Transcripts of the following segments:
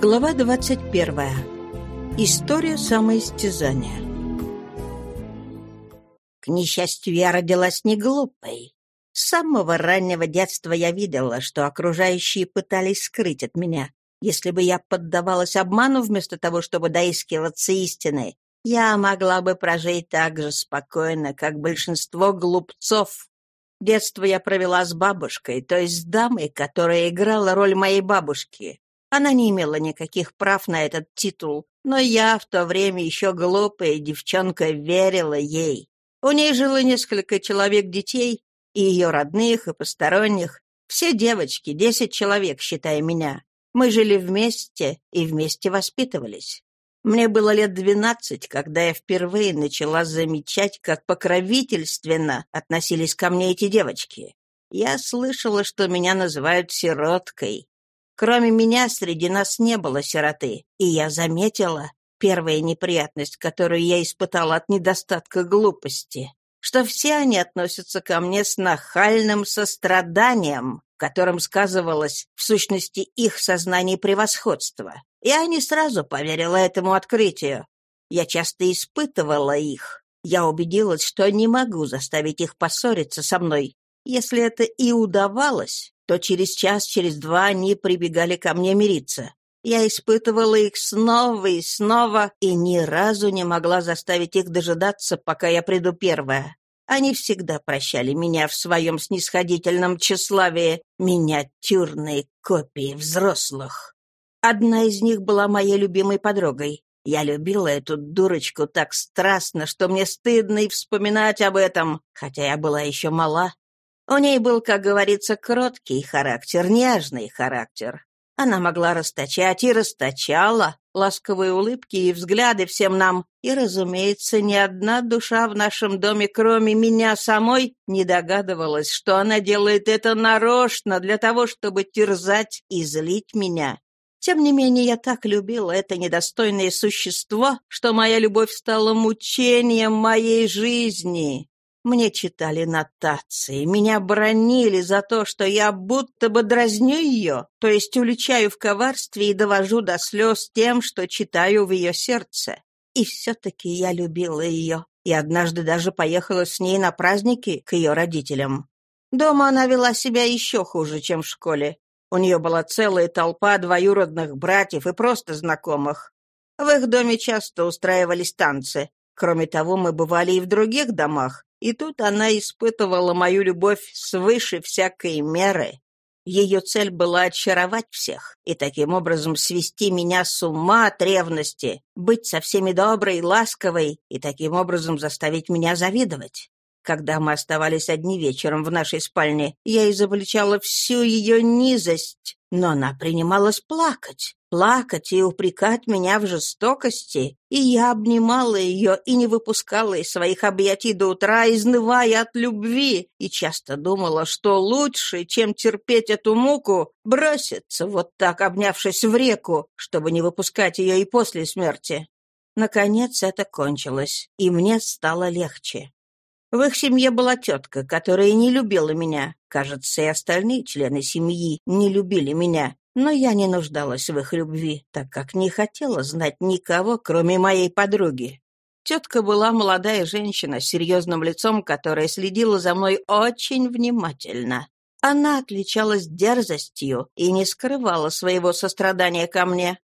Глава 21. История самоистязания. К несчастью, я родилась не глупой. С самого раннего детства я видела, что окружающие пытались скрыть от меня. Если бы я поддавалась обману вместо того, чтобы доискиваться истины, я могла бы прожить так же спокойно, как большинство глупцов. Детство я провела с бабушкой, то есть с дамой, которая играла роль моей бабушки. Она не имела никаких прав на этот титул, но я в то время еще глупая девчонка верила ей. У ней жило несколько человек детей, и ее родных, и посторонних. Все девочки, десять человек, считая меня. Мы жили вместе и вместе воспитывались. Мне было лет двенадцать, когда я впервые начала замечать, как покровительственно относились ко мне эти девочки. Я слышала, что меня называют сироткой, Кроме меня среди нас не было сироты, и я заметила первая неприятность, которую я испытала от недостатка глупости, что все они относятся ко мне с нахальным состраданием, которым сказывалось, в сущности, их сознание превосходства. Я не сразу поверила этому открытию. Я часто испытывала их. Я убедилась, что не могу заставить их поссориться со мной. Если это и удавалось, то через час, через два они прибегали ко мне мириться. Я испытывала их снова и снова, и ни разу не могла заставить их дожидаться, пока я приду первая. Они всегда прощали меня в своем снисходительном тщеславии, миниатюрные копии взрослых. Одна из них была моей любимой подругой. Я любила эту дурочку так страстно, что мне стыдно и вспоминать об этом, хотя я была еще мала. У ней был, как говорится, кроткий характер, нежный характер. Она могла расточать и расточала ласковые улыбки и взгляды всем нам, и, разумеется, ни одна душа в нашем доме, кроме меня самой, не догадывалась, что она делает это нарочно для того, чтобы терзать и злить меня. Тем не менее, я так любила это недостойное существо, что моя любовь стала мучением моей жизни. Мне читали нотации, меня бронили за то, что я будто бы дразню ее, то есть уличаю в коварстве и довожу до слез тем, что читаю в ее сердце. И все-таки я любила ее, и однажды даже поехала с ней на праздники к ее родителям. Дома она вела себя еще хуже, чем в школе. У нее была целая толпа двоюродных братьев и просто знакомых. В их доме часто устраивались танцы. Кроме того, мы бывали и в других домах, и тут она испытывала мою любовь свыше всякой меры. Ее цель была очаровать всех и таким образом свести меня с ума от ревности, быть со всеми доброй ласковой и таким образом заставить меня завидовать. Когда мы оставались одни вечером в нашей спальне, я изобличала всю ее низость, но она принималась плакать, плакать и упрекать меня в жестокости, и я обнимала ее и не выпускала из своих объятий до утра, изнывая от любви, и часто думала, что лучше, чем терпеть эту муку, броситься вот так, обнявшись в реку, чтобы не выпускать ее и после смерти. Наконец это кончилось, и мне стало легче. В их семье была тетка, которая не любила меня. Кажется, и остальные члены семьи не любили меня. Но я не нуждалась в их любви, так как не хотела знать никого, кроме моей подруги. Тетка была молодая женщина с серьезным лицом, которая следила за мной очень внимательно. Она отличалась дерзостью и не скрывала своего сострадания ко мне.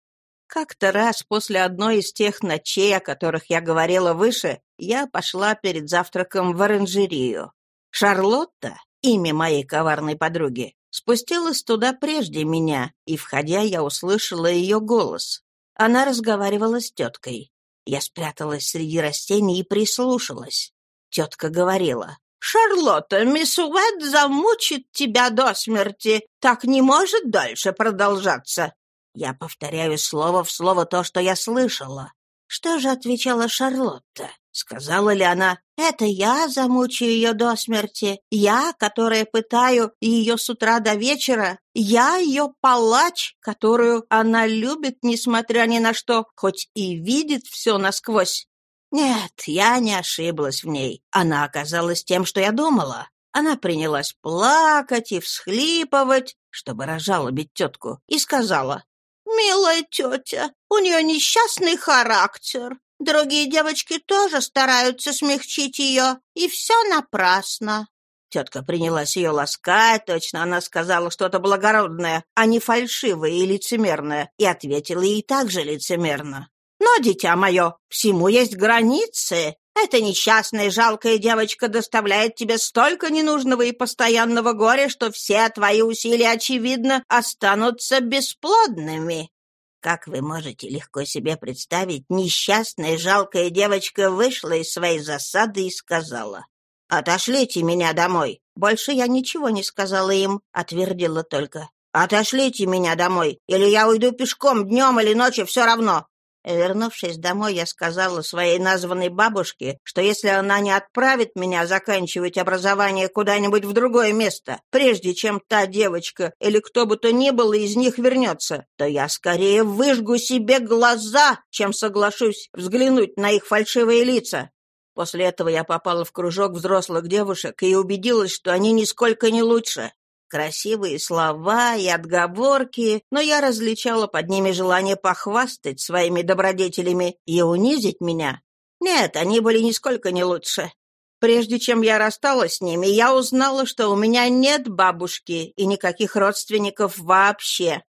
Как-то раз после одной из тех ночей, о которых я говорила выше, я пошла перед завтраком в оранжерию. Шарлотта, имя моей коварной подруги, спустилась туда прежде меня, и, входя, я услышала ее голос. Она разговаривала с теткой. Я спряталась среди растений и прислушалась. Тетка говорила. «Шарлотта, мисс Уэд замучит тебя до смерти. Так не может дальше продолжаться. Я повторяю слово в слово то, что я слышала. Что же отвечала Шарлотта? Сказала ли она, «Это я замучаю ее до смерти, я, которая пытаю ее с утра до вечера, я ее палач, которую она любит, несмотря ни на что, хоть и видит все насквозь?» Нет, я не ошиблась в ней. Она оказалась тем, что я думала. Она принялась плакать и всхлипывать, чтобы разжалобить тетку, и сказала, «Милая тетя, у нее несчастный характер. Другие девочки тоже стараются смягчить ее, и все напрасно». Тетка принялась ее ласкать, точно она сказала что-то благородное, а не фальшивое и лицемерное, и ответила ей также лицемерно. «Но, дитя мое, всему есть границы. Эта несчастная жалкая девочка доставляет тебе столько ненужного и постоянного горя, что все твои усилия, очевидно, останутся бесплодными. Как вы можете легко себе представить, несчастная жалкая девочка вышла из своей засады и сказала, «Отошлите меня домой». Больше я ничего не сказала им, отвердила только. «Отошлите меня домой, или я уйду пешком днем или ночью, все равно. Вернувшись домой, я сказала своей названной бабушке, что если она не отправит меня заканчивать образование куда-нибудь в другое место, прежде чем та девочка или кто бы то ни было из них вернется, то я скорее выжгу себе глаза, чем соглашусь взглянуть на их фальшивые лица. После этого я попала в кружок взрослых девушек и убедилась, что они нисколько не лучше. Красивые слова и отговорки, но я различала под ними желание похвастать своими добродетелями и унизить меня. Нет, они были нисколько не лучше. Прежде чем я рассталась с ними, я узнала, что у меня нет бабушки и никаких родственников вообще.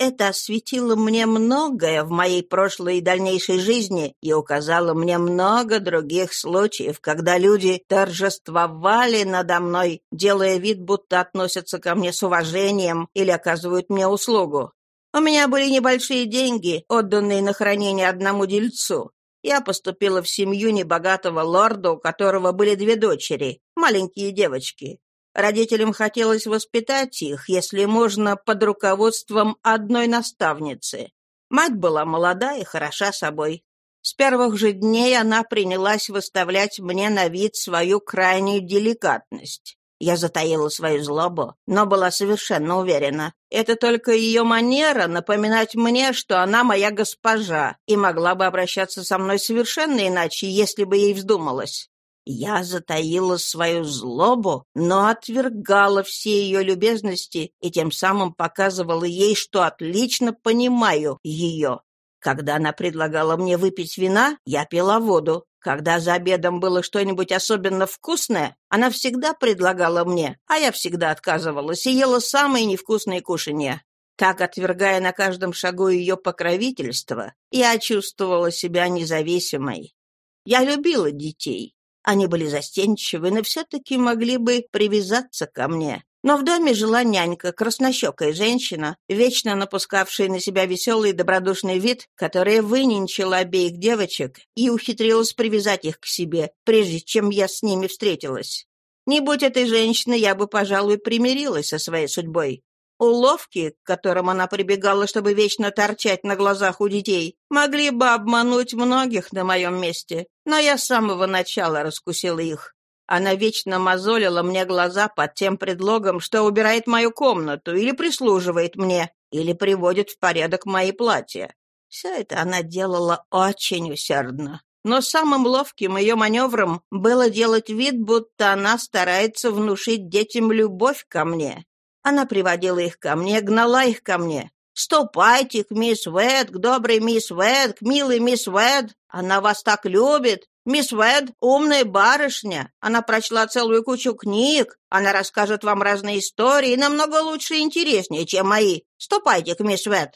Это осветило мне многое в моей прошлой и дальнейшей жизни и указало мне много других случаев, когда люди торжествовали надо мной, делая вид, будто относятся ко мне с уважением или оказывают мне услугу. У меня были небольшие деньги, отданные на хранение одному дельцу. Я поступила в семью небогатого лорда, у которого были две дочери, маленькие девочки. Родителям хотелось воспитать их, если можно, под руководством одной наставницы. Мать была молода и хороша собой. С первых же дней она принялась выставлять мне на вид свою крайнюю деликатность. Я затаила свою злобу, но была совершенно уверена. Это только ее манера напоминать мне, что она моя госпожа, и могла бы обращаться со мной совершенно иначе, если бы ей вздумалось. Я затаила свою злобу, но отвергала все ее любезности и тем самым показывала ей, что отлично понимаю ее. Когда она предлагала мне выпить вина, я пила воду. Когда за обедом было что-нибудь особенно вкусное, она всегда предлагала мне, а я всегда отказывалась и ела самые невкусные кушанья. Так, отвергая на каждом шагу ее покровительство, я чувствовала себя независимой. Я любила детей, они были застенчивы, но все-таки могли бы привязаться ко мне. Но в доме жила нянька, краснощекая женщина, вечно напускавшая на себя веселый и добродушный вид, которая выненчила обеих девочек и ухитрилась привязать их к себе, прежде чем я с ними встретилась. Не будь этой женщины, я бы, пожалуй, примирилась со своей судьбой. Уловки, к которым она прибегала, чтобы вечно торчать на глазах у детей, могли бы обмануть многих на моем месте, но я с самого начала раскусила их. Она вечно мозолила мне глаза под тем предлогом, что убирает мою комнату или прислуживает мне, или приводит в порядок мои платья. Все это она делала очень усердно. Но самым ловким ее маневром было делать вид, будто она старается внушить детям любовь ко мне. Она приводила их ко мне, гнала их ко мне. «Ступайте к мисс Вэд, к доброй мисс Вэд, к милой мисс Вэд. Она вас так любит. Мисс Вэд — умная барышня. Она прочла целую кучу книг. Она расскажет вам разные истории, намного лучше и интереснее, чем мои. Ступайте к мисс Вэд».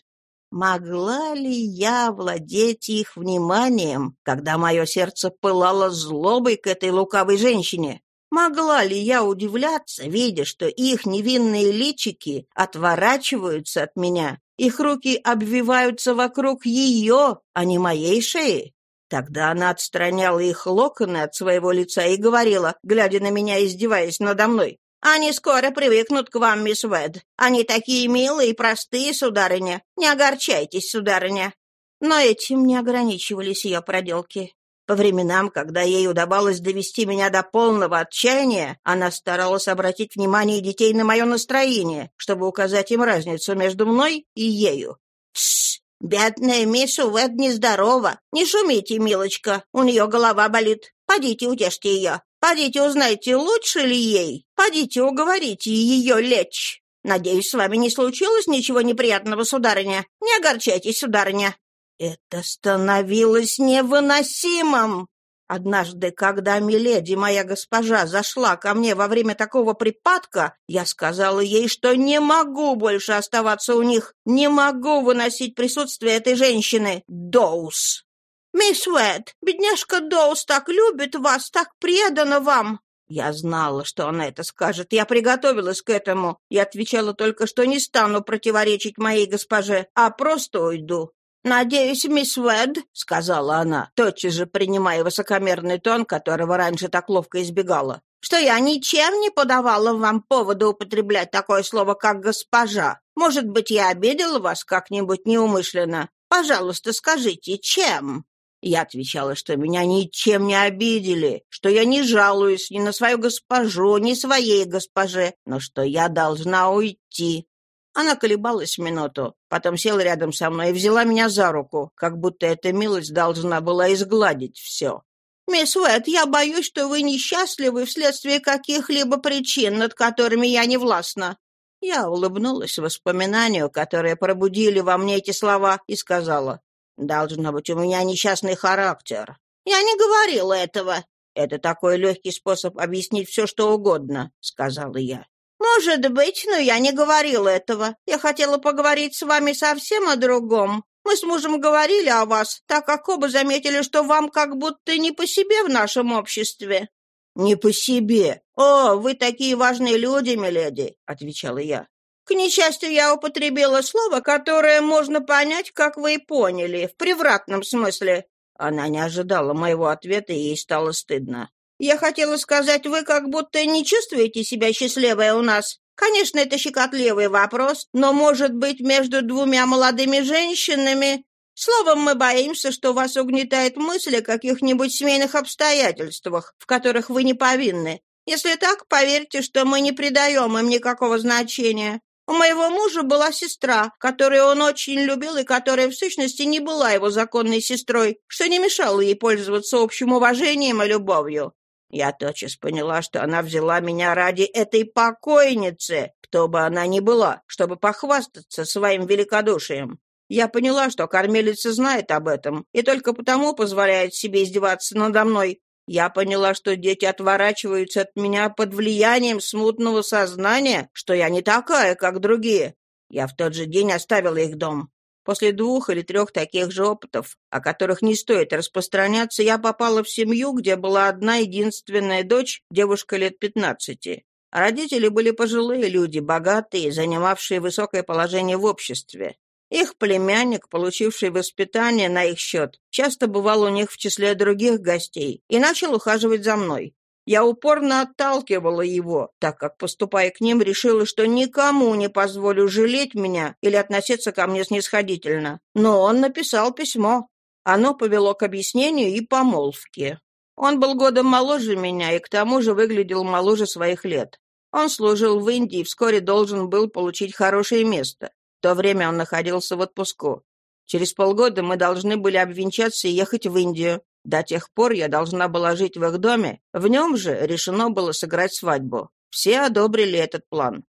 Могла ли я владеть их вниманием, когда мое сердце пылало злобой к этой лукавой женщине? Могла ли я удивляться, видя, что их невинные личики отворачиваются от меня, их руки обвиваются вокруг ее, а не моей шеи? Тогда она отстраняла их локоны от своего лица и говорила, глядя на меня, издеваясь надо мной, «Они скоро привыкнут к вам, мисс Уэд. Они такие милые и простые, сударыня. Не огорчайтесь, сударыня». Но этим не ограничивались ее проделки. По временам, когда ей удавалось довести меня до полного отчаяния, она старалась обратить внимание детей на мое настроение, чтобы указать им разницу между мной и ею. «Тссс! Бедная мисс Уэд нездорова. Не шумите, милочка, у нее голова болит. Подите, утешьте ее. Подите, узнайте, лучше ли ей. Подите, уговорите ее лечь». Надеюсь, с вами не случилось ничего неприятного, сударыня? Не огорчайтесь, сударыня». Это становилось невыносимым. Однажды, когда миледи, моя госпожа, зашла ко мне во время такого припадка, я сказала ей, что не могу больше оставаться у них, не могу выносить присутствие этой женщины, Доус. «Мисс Уэд, бедняжка Доус так любит вас, так предана вам!» Я знала, что она это скажет. Я приготовилась к этому. Я отвечала только, что не стану противоречить моей госпоже, а просто уйду. «Надеюсь, мисс Уэд», — сказала она, тотчас же принимая высокомерный тон, которого раньше так ловко избегала, «что я ничем не подавала вам повода употреблять такое слово, как «госпожа». Может быть, я обидела вас как-нибудь неумышленно? Пожалуйста, скажите, чем?» Я отвечала, что меня ничем не обидели, что я не жалуюсь ни на свою госпожу, ни своей госпоже, но что я должна уйти. Она колебалась минуту, потом села рядом со мной и взяла меня за руку, как будто эта милость должна была изгладить все. «Мисс Уэт, я боюсь, что вы несчастливы вследствие каких-либо причин, над которыми я не властна». Я улыбнулась воспоминанию, которые пробудили во мне эти слова, и сказала, «Должно быть, у меня несчастный характер». «Я не говорила этого». «Это такой легкий способ объяснить все, что угодно», — сказала я. «Может быть, но я не говорила этого. Я хотела поговорить с вами совсем о другом. Мы с мужем говорили о вас, так как оба заметили, что вам как будто не по себе в нашем обществе». «Не по себе? О, вы такие важные люди, миледи», — отвечала я. «К несчастью, я употребила слово, которое можно понять, как вы и поняли, в превратном смысле». Она не ожидала моего ответа, и ей стало стыдно. Я хотела сказать, вы как будто не чувствуете себя счастливой у нас. Конечно, это щекотливый вопрос, но, может быть, между двумя молодыми женщинами... Словом, мы боимся, что вас угнетает мысль о каких-нибудь семейных обстоятельствах, в которых вы не повинны. Если так, поверьте, что мы не придаем им никакого значения. У моего мужа была сестра, которую он очень любил и которая в сущности не была его законной сестрой, что не мешало ей пользоваться общим уважением и любовью. Я тотчас поняла, что она взяла меня ради этой покойницы, кто бы она ни была, чтобы похвастаться своим великодушием. Я поняла, что кормилица знает об этом и только потому позволяет себе издеваться надо мной. Я поняла, что дети отворачиваются от меня под влиянием смутного сознания, что я не такая, как другие. Я в тот же день оставила их дом. После двух или трех таких же опытов, о которых не стоит распространяться, я попала в семью, где была одна единственная дочь, девушка лет пятнадцати. Родители были пожилые люди, богатые, занимавшие высокое положение в обществе. Их племянник, получивший воспитание на их счет, часто бывал у них в числе других гостей и начал ухаживать за мной. Я упорно отталкивала его, так как, поступая к ним, решила, что никому не позволю жалеть меня или относиться ко мне снисходительно. Но он написал письмо. Оно повело к объяснению и помолвке. Он был годом моложе меня и к тому же выглядел моложе своих лет. Он служил в Индии и вскоре должен был получить хорошее место. В то время он находился в отпуску. Через полгода мы должны были обвенчаться и ехать в Индию. До тех пор я должна была жить в их доме, в нем же решено было сыграть свадьбу. Все одобрили этот план.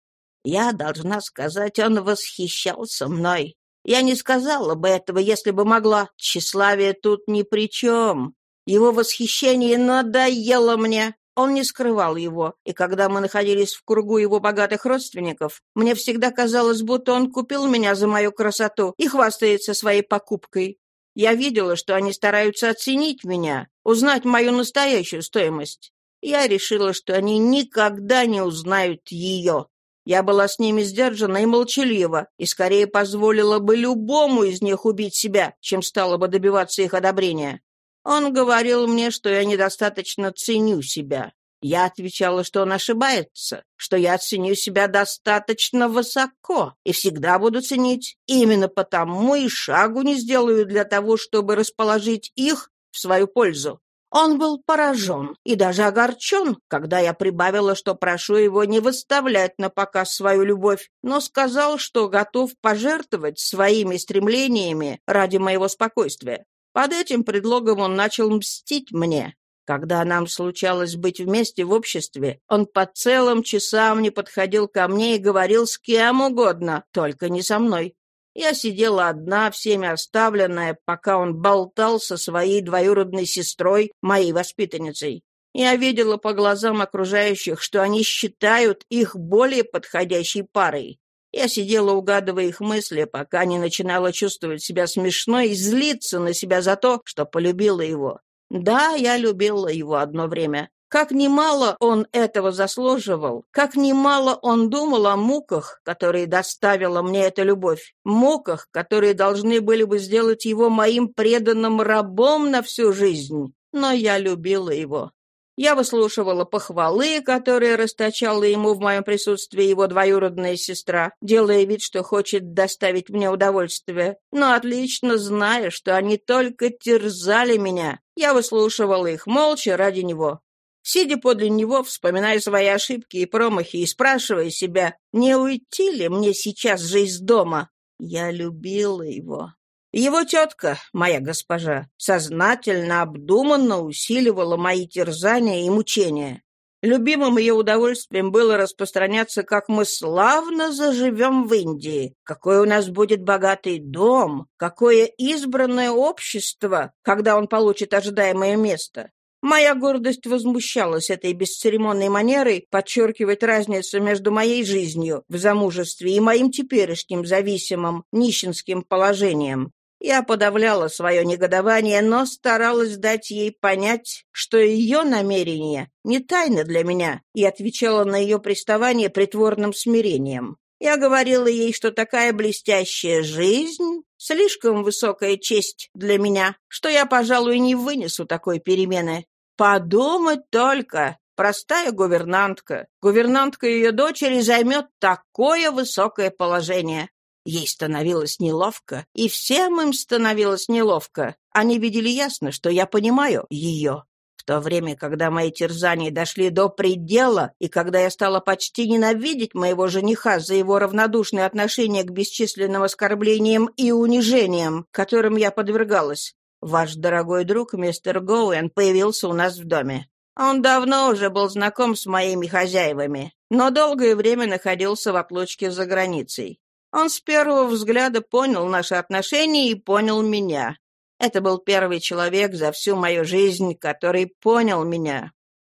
Я должна сказать, он восхищался мной. Я не сказала бы этого, если бы могла. Тщеславие тут ни при чем. Его восхищение надоело мне. Он не скрывал его, и когда мы находились в кругу его богатых родственников, мне всегда казалось, будто он купил меня за мою красоту и хвастается своей покупкой. Я видела, что они стараются оценить меня, узнать мою настоящую стоимость. Я решила, что они никогда не узнают ее. Я была с ними сдержана и молчалива, и скорее позволила бы любому из них убить себя, чем стала бы добиваться их одобрения. Он говорил мне, что я недостаточно ценю себя. Я отвечала, что он ошибается, что я ценю себя достаточно высоко и всегда буду ценить. Именно потому и шагу не сделаю для того, чтобы расположить их в свою пользу. Он был поражен и даже огорчен, когда я прибавила, что прошу его не выставлять на показ свою любовь, но сказал, что готов пожертвовать своими стремлениями ради моего спокойствия. Под этим предлогом он начал мстить мне. Когда нам случалось быть вместе в обществе, он по целым часам не подходил ко мне и говорил с кем угодно, только не со мной. Я сидела одна, всеми оставленная, пока он болтал со своей двоюродной сестрой, моей воспитанницей. Я видела по глазам окружающих, что они считают их более подходящей парой. Я сидела, угадывая их мысли, пока не начинала чувствовать себя смешной и злиться на себя за то, что полюбила его. Да, я любила его одно время. Как немало он этого заслуживал, как немало он думал о муках, которые доставила мне эта любовь, муках, которые должны были бы сделать его моим преданным рабом на всю жизнь. Но я любила его. Я выслушивала похвалы, которые расточала ему в моем присутствии его двоюродная сестра, делая вид, что хочет доставить мне удовольствие, но отлично зная, что они только терзали меня. Я выслушивала их молча ради него. Сидя подле него, вспоминая свои ошибки и промахи и спрашивая себя, не уйти ли мне сейчас же из дома, я любила его. Его тетка, моя госпожа, сознательно, обдуманно усиливала мои терзания и мучения. Любимым ее удовольствием было распространяться, как мы славно заживем в Индии, какой у нас будет богатый дом, какое избранное общество, когда он получит ожидаемое место. Моя гордость возмущалась этой бесцеремонной манерой подчеркивать разницу между моей жизнью в замужестве и моим теперешним зависимым нищенским положением. Я подавляла свое негодование, но старалась дать ей понять, что ее намерение не тайна для меня, и отвечала на ее приставание притворным смирением. Я говорила ей, что такая блестящая жизнь — слишком высокая честь для меня, что я, пожалуй, не вынесу такой перемены. Подумать только, простая гувернантка, гувернантка ее дочери займет такое высокое положение. Ей становилось неловко, и всем им становилось неловко. Они видели ясно, что я понимаю ее. В то время, когда мои терзания дошли до предела, и когда я стала почти ненавидеть моего жениха за его равнодушное отношение к бесчисленным оскорблениям и унижениям, которым я подвергалась, ваш дорогой друг мистер Гоуэн появился у нас в доме. Он давно уже был знаком с моими хозяевами, но долгое время находился в отлучке за границей. Он с первого взгляда понял наши отношения и понял меня. Это был первый человек за всю мою жизнь, который понял меня.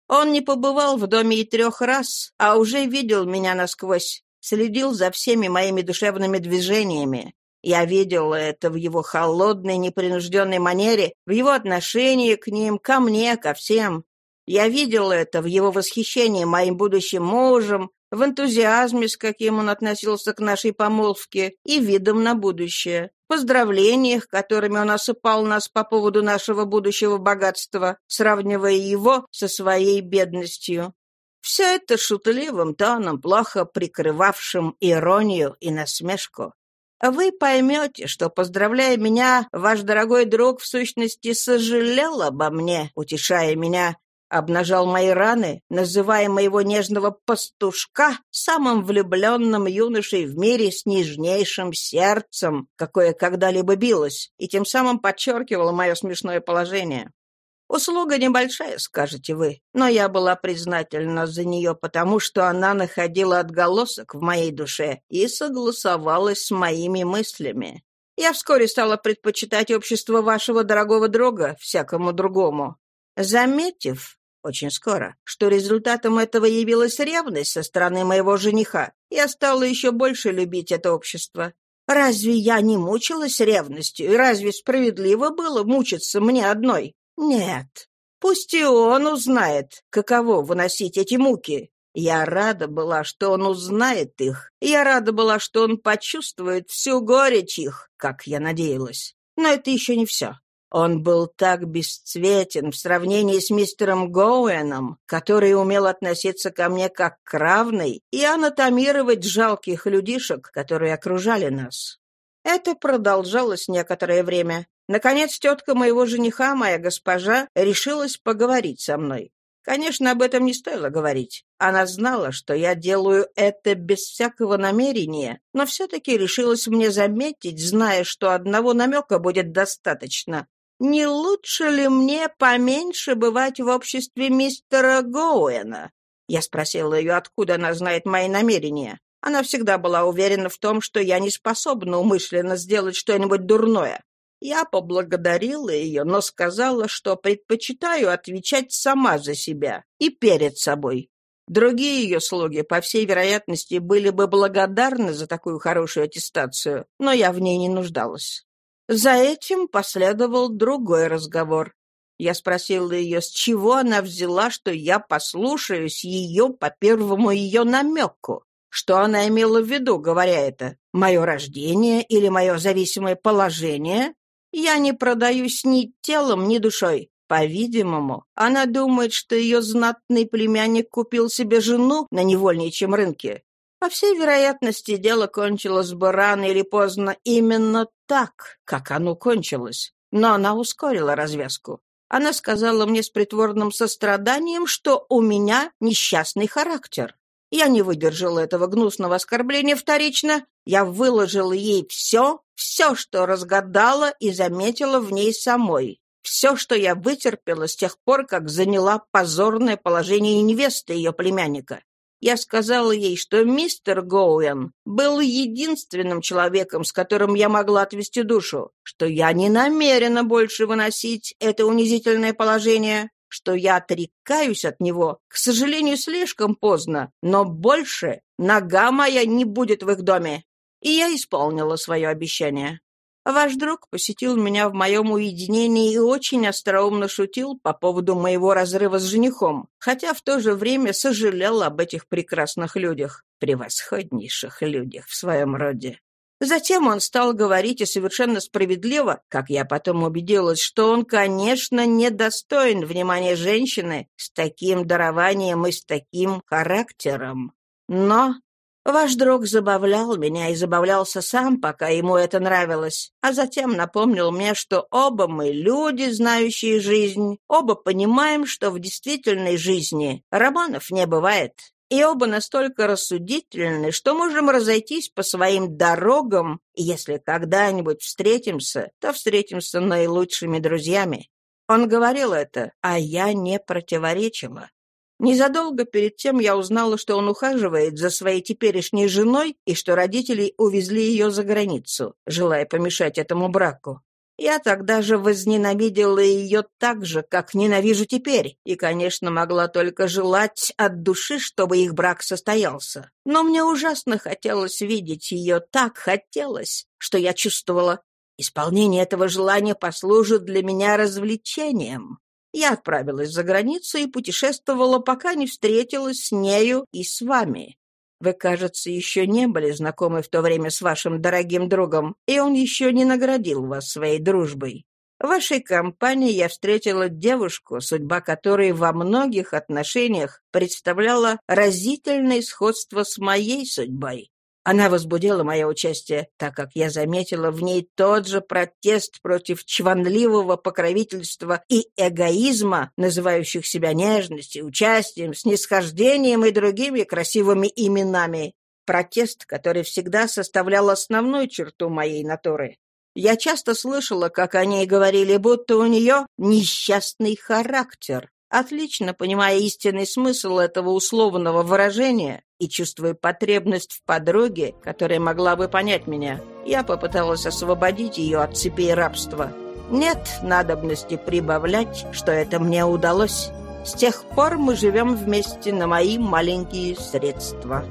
Он не побывал в доме и трех раз, а уже видел меня насквозь, следил за всеми моими душевными движениями. Я видел это в его холодной, непринужденной манере, в его отношении к ним, ко мне, ко всем. Я видел это в его восхищении моим будущим мужем, в энтузиазме, с каким он относился к нашей помолвке, и видом на будущее, поздравлениях, которыми он осыпал нас по поводу нашего будущего богатства, сравнивая его со своей бедностью. Все это шутливым тоном, плохо прикрывавшим иронию и насмешку. Вы поймете, что, поздравляя меня, ваш дорогой друг в сущности сожалел обо мне, утешая меня, обнажал мои раны, называя моего нежного пастушка самым влюбленным юношей в мире с нежнейшим сердцем, какое когда-либо билось, и тем самым подчеркивал мое смешное положение. Услуга небольшая, скажете вы, но я была признательна за нее, потому что она находила отголосок в моей душе и согласовалась с моими мыслями. Я вскоре стала предпочитать общество вашего дорогого друга всякому другому. Заметив, очень скоро, что результатом этого явилась ревность со стороны моего жениха. Я стала еще больше любить это общество. Разве я не мучилась ревностью, и разве справедливо было мучиться мне одной? Нет. Пусть и он узнает, каково выносить эти муки. Я рада была, что он узнает их. Я рада была, что он почувствует всю горечь их, как я надеялась. Но это еще не все. Он был так бесцветен в сравнении с мистером Гоуэном, который умел относиться ко мне как к равной и анатомировать жалких людишек, которые окружали нас. Это продолжалось некоторое время. Наконец, тетка моего жениха, моя госпожа, решилась поговорить со мной. Конечно, об этом не стоило говорить. Она знала, что я делаю это без всякого намерения, но все-таки решилась мне заметить, зная, что одного намека будет достаточно, не лучше ли мне поменьше бывать в обществе мистера Гоуэна? Я спросила ее, откуда она знает мои намерения. Она всегда была уверена в том, что я не способна умышленно сделать что-нибудь дурное. Я поблагодарила ее, но сказала, что предпочитаю отвечать сама за себя и перед собой. Другие ее слуги, по всей вероятности, были бы благодарны за такую хорошую аттестацию, но я в ней не нуждалась. За этим последовал другой разговор. Я спросила ее, с чего она взяла, что я послушаюсь ее по первому ее намеку. Что она имела в виду, говоря это? Мое рождение или мое зависимое положение? Я не продаюсь ни телом, ни душой. По-видимому, она думает, что ее знатный племянник купил себе жену на невольничьем рынке. По всей вероятности, дело кончилось бы рано или поздно именно так, как оно кончилось. Но она ускорила развязку. Она сказала мне с притворным состраданием, что у меня несчастный характер. Я не выдержала этого гнусного оскорбления вторично. Я выложила ей все, все, что разгадала и заметила в ней самой. Все, что я вытерпела с тех пор, как заняла позорное положение невесты ее племянника. Я сказала ей, что мистер Гоуэн был единственным человеком, с которым я могла отвести душу, что я не намерена больше выносить это унизительное положение, что я отрекаюсь от него, к сожалению, слишком поздно, но больше нога моя не будет в их доме. И я исполнила свое обещание. Ваш друг посетил меня в моем уединении и очень остроумно шутил по поводу моего разрыва с женихом, хотя в то же время сожалел об этих прекрасных людях, превосходнейших людях в своем роде. Затем он стал говорить и совершенно справедливо, как я потом убедилась, что он, конечно, недостоин внимания женщины с таким дарованием и с таким характером. Но Ваш друг забавлял меня и забавлялся сам, пока ему это нравилось, а затем напомнил мне, что оба мы люди, знающие жизнь, оба понимаем, что в действительной жизни романов не бывает, и оба настолько рассудительны, что можем разойтись по своим дорогам, и если когда-нибудь встретимся, то встретимся наилучшими друзьями. Он говорил это, а я не противоречила. Незадолго перед тем я узнала, что он ухаживает за своей теперешней женой и что родители увезли ее за границу, желая помешать этому браку. Я тогда же возненавидела ее так же, как ненавижу теперь, и, конечно, могла только желать от души, чтобы их брак состоялся. Но мне ужасно хотелось видеть ее, так хотелось, что я чувствовала, исполнение этого желания послужит для меня развлечением. Я отправилась за границу и путешествовала, пока не встретилась с нею и с вами. Вы, кажется, еще не были знакомы в то время с вашим дорогим другом, и он еще не наградил вас своей дружбой. В вашей компании я встретила девушку, судьба которой во многих отношениях представляла разительное сходство с моей судьбой. Она возбудила мое участие, так как я заметила в ней тот же протест против чванливого покровительства и эгоизма, называющих себя нежностью, участием, снисхождением и другими красивыми именами. Протест, который всегда составлял основную черту моей натуры. Я часто слышала, как они говорили, будто у нее несчастный характер. Отлично понимая истинный смысл этого условного выражения и чувствуя потребность в подруге, которая могла бы понять меня, я попыталась освободить ее от цепей рабства. Нет надобности прибавлять, что это мне удалось. С тех пор мы живем вместе на мои маленькие средства».